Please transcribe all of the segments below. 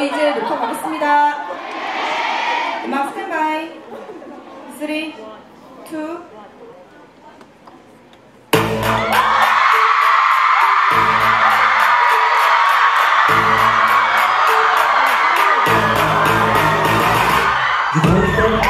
저희 이제 녹화 가겠습니다. 음악 스탠바이. 3, 2, Pretty, pretty, pretty, pretty, pretty, pretty, pretty,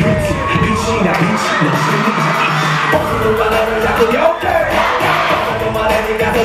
pretty, pretty, pretty, pretty,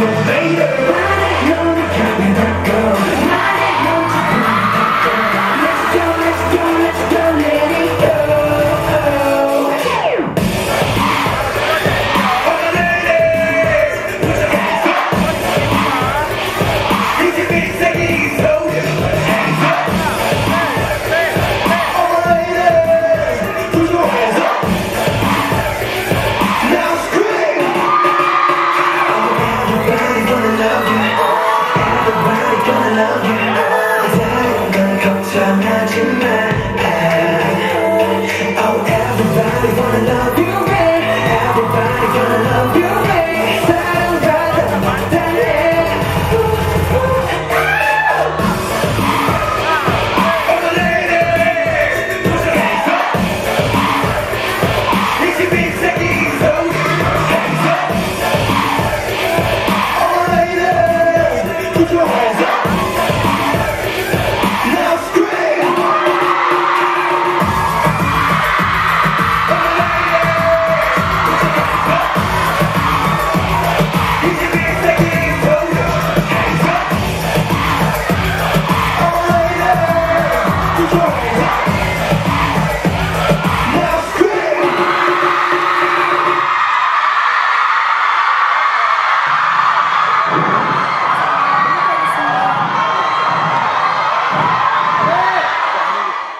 You'll love you.